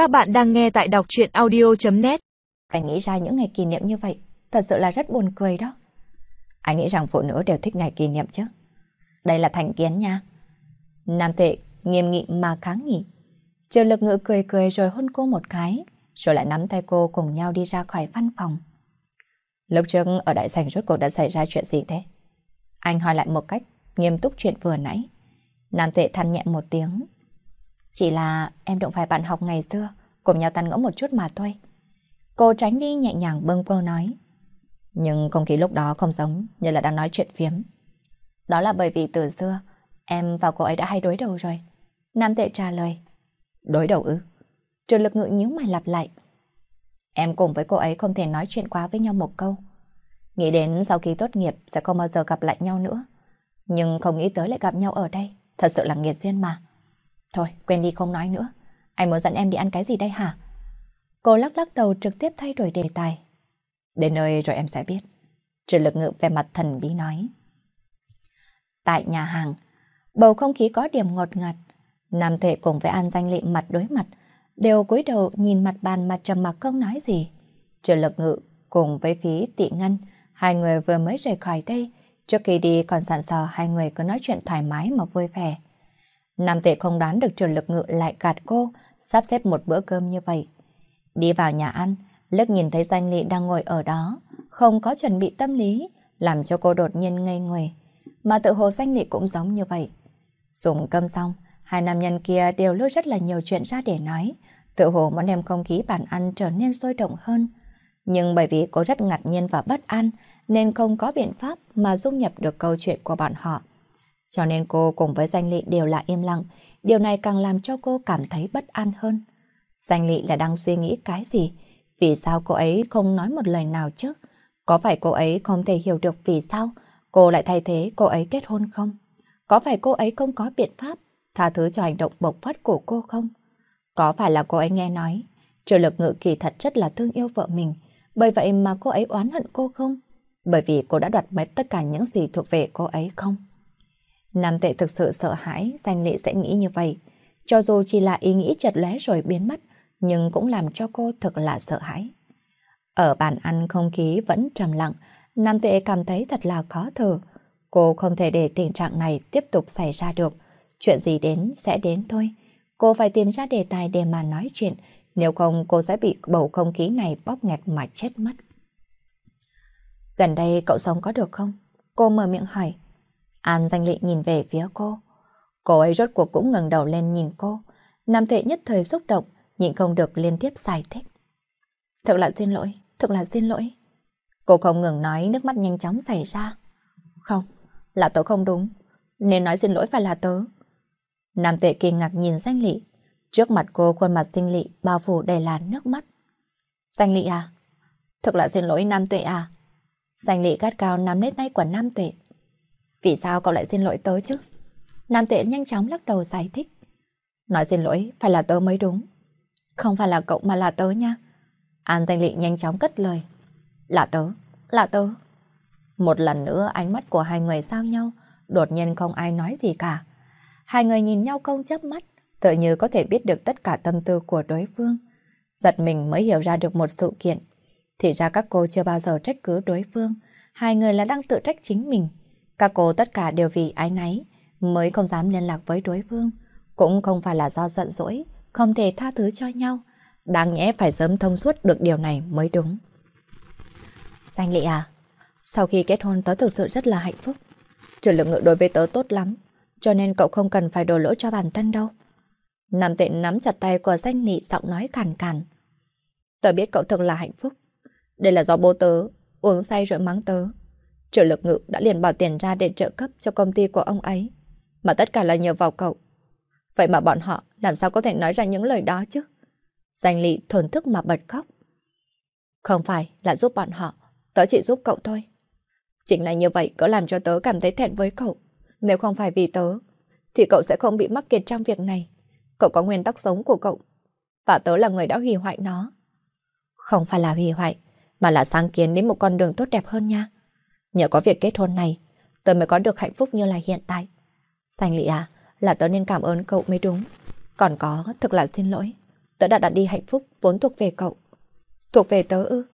Các bạn đang nghe tại đọc chuyện audio.net anh nghĩ ra những ngày kỷ niệm như vậy, thật sự là rất buồn cười đó. Anh nghĩ rằng phụ nữ đều thích ngày kỷ niệm chứ. Đây là thành kiến nha. Nam tuệ nghiêm nghị mà kháng nghị. Trường lực ngự cười cười rồi hôn cô một cái, rồi lại nắm tay cô cùng nhau đi ra khỏi văn phòng. Lúc trước ở đại sảnh rốt cuộc đã xảy ra chuyện gì thế? Anh hỏi lại một cách nghiêm túc chuyện vừa nãy. Nam tuệ than nhẹ một tiếng. Chỉ là em đụng phải bạn học ngày xưa, cùng nhau tàn ngỡ một chút mà thôi. Cô tránh đi nhẹ nhàng bâng quơ nói. Nhưng không khí lúc đó không giống như là đang nói chuyện phiếm. Đó là bởi vì từ xưa, em và cô ấy đã hay đối đầu rồi. Nam tệ trả lời. Đối đầu ư? Trường lực ngự nhíu mày lặp lại. Em cùng với cô ấy không thể nói chuyện quá với nhau một câu. Nghĩ đến sau khi tốt nghiệp sẽ không bao giờ gặp lại nhau nữa. Nhưng không nghĩ tới lại gặp nhau ở đây. Thật sự là nghiệt duyên mà. Thôi, quên đi không nói nữa. Anh muốn dẫn em đi ăn cái gì đây hả? Cô lắc lắc đầu trực tiếp thay đổi đề tài. Đến nơi rồi em sẽ biết. Trừ lực ngự về mặt thần bí nói. Tại nhà hàng, bầu không khí có điểm ngọt ngạt. Nam thể cùng với An Danh Lị mặt đối mặt, đều cúi đầu nhìn mặt bàn mà trầm mặc không nói gì. Trừ lực ngự cùng với phí tị ngân, hai người vừa mới rời khỏi đây, trước khi đi còn sẵn sò hai người cứ nói chuyện thoải mái mà vui vẻ. Nam tệ không đoán được trường lực ngự lại gạt cô, sắp xếp một bữa cơm như vậy. Đi vào nhà ăn, lướt nhìn thấy danh lị đang ngồi ở đó, không có chuẩn bị tâm lý, làm cho cô đột nhiên ngây người. Mà tự hồ danh lị cũng giống như vậy. Dùng cơm xong, hai nam nhân kia đều lưu rất là nhiều chuyện ra để nói, tự hồ muốn đem không khí bàn ăn trở nên sôi động hơn. Nhưng bởi vì cô rất ngạc nhiên và bất an, nên không có biện pháp mà dung nhập được câu chuyện của bọn họ. Cho nên cô cùng với danh lị đều là im lặng, điều này càng làm cho cô cảm thấy bất an hơn. Danh lị là đang suy nghĩ cái gì? Vì sao cô ấy không nói một lời nào chứ? Có phải cô ấy không thể hiểu được vì sao cô lại thay thế cô ấy kết hôn không? Có phải cô ấy không có biện pháp tha thứ cho hành động bộc phát của cô không? Có phải là cô ấy nghe nói Triệu lực ngự kỳ thật rất là thương yêu vợ mình Bởi vậy mà cô ấy oán hận cô không? Bởi vì cô đã đoạt mất tất cả những gì thuộc về cô ấy không? Nam tệ thực sự sợ hãi, danh lệ sẽ nghĩ như vậy. Cho dù chỉ là ý nghĩ chợt lóe rồi biến mất, nhưng cũng làm cho cô thực là sợ hãi. Ở bàn ăn không khí vẫn trầm lặng, Nam tệ cảm thấy thật là khó thở. Cô không thể để tình trạng này tiếp tục xảy ra được. Chuyện gì đến sẽ đến thôi. Cô phải tìm ra đề tài để mà nói chuyện, nếu không cô sẽ bị bầu không khí này bóp nghẹt mà chết mất. Gần đây cậu sống có được không? Cô mở miệng hỏi. An danh lị nhìn về phía cô. Cô ấy rốt cuộc cũng ngẩng đầu lên nhìn cô. Nam Thệ nhất thời xúc động, nhịn không được liên tiếp giải thích. Thật là xin lỗi, thật là xin lỗi. Cô không ngừng nói nước mắt nhanh chóng xảy ra. Không, là tớ không đúng. Nên nói xin lỗi phải là tớ. Nam Tuệ kinh ngạc nhìn danh lị. Trước mặt cô khuôn mặt xinh lị bao phủ đầy là nước mắt. Danh lị à? Thật là xin lỗi Nam Tuệ à? Danh lị gắt cao nắm nét tay của Nam Tuệ. Vì sao cậu lại xin lỗi tớ chứ? Nam Tuệ nhanh chóng lắc đầu giải thích. Nói xin lỗi phải là tớ mới đúng. Không phải là cậu mà là tớ nha. An thanh Lị nhanh chóng cất lời. Là tớ, là tớ. Một lần nữa ánh mắt của hai người sao nhau, đột nhiên không ai nói gì cả. Hai người nhìn nhau không chớp mắt, tự như có thể biết được tất cả tâm tư của đối phương. Giật mình mới hiểu ra được một sự kiện. Thì ra các cô chưa bao giờ trách cứ đối phương, hai người là đang tự trách chính mình. Các cô tất cả đều vì ái náy, mới không dám liên lạc với đối phương. Cũng không phải là do giận dỗi, không thể tha thứ cho nhau. Đáng nhẽ phải sớm thông suốt được điều này mới đúng. Danh Lị à, sau khi kết hôn tớ thực sự rất là hạnh phúc. Trừ lượng ngự đối với tớ tốt lắm, cho nên cậu không cần phải đổ lỗi cho bản thân đâu. Nam tịnh nắm chặt tay của danh nị giọng nói cằn cằn. Tớ biết cậu thật là hạnh phúc. Đây là do bố tớ, uống say rồi mắng tớ. Triệu lực ngự đã liền bỏ tiền ra để trợ cấp cho công ty của ông ấy. Mà tất cả là nhờ vào cậu. Vậy mà bọn họ làm sao có thể nói ra những lời đó chứ? Danh lị thổn thức mà bật khóc. Không phải là giúp bọn họ, tớ chỉ giúp cậu thôi. Chính là như vậy có làm cho tớ cảm thấy thẹn với cậu. Nếu không phải vì tớ, thì cậu sẽ không bị mắc kẹt trong việc này. Cậu có nguyên tắc sống của cậu, và tớ là người đã hủy hoại nó. Không phải là hủy hoại, mà là sáng kiến đến một con đường tốt đẹp hơn nha. Nhờ có việc kết hôn này, tớ mới có được hạnh phúc như là hiện tại. Sành lị à, là tớ nên cảm ơn cậu mới đúng. Còn có, thực là xin lỗi. tớ đã đặt đi hạnh phúc vốn thuộc về cậu. Thuộc về tớ ư?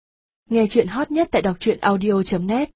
Nghe chuyện hot nhất tại đọc truyện audio.net